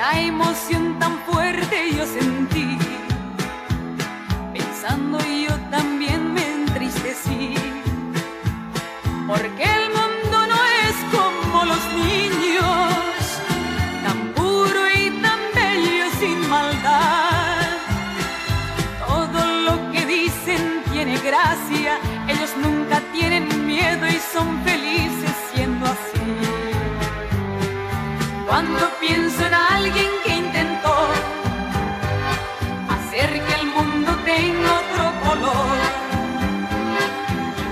Una emoción tan fuerte yo sentí, ellos nunca tienen miedo y son felices siendo así. Cuando pienso en alguien que intentó hacer que el mundo tenga otro color,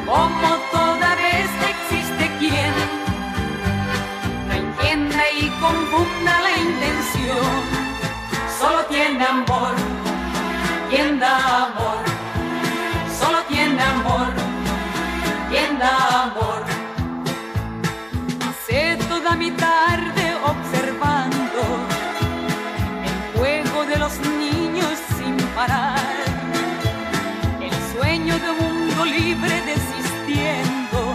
como toda vez existe quien no entienda y confunda la intención, solo tiene amor. Quien da amor, los niños sin parar, el sueño de un mundo libre desistiendo,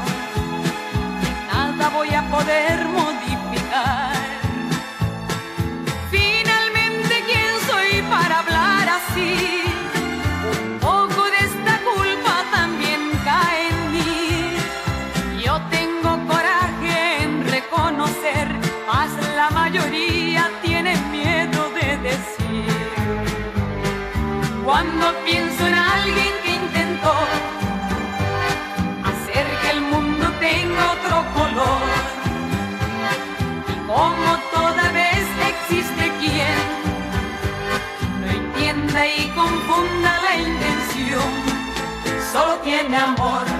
nada voy a poder Cuando pienso en alguien que intentó hacer que el mundo tenga otro color, y como toda vez existe quien no entienda y confunda la intención, solo tiene amor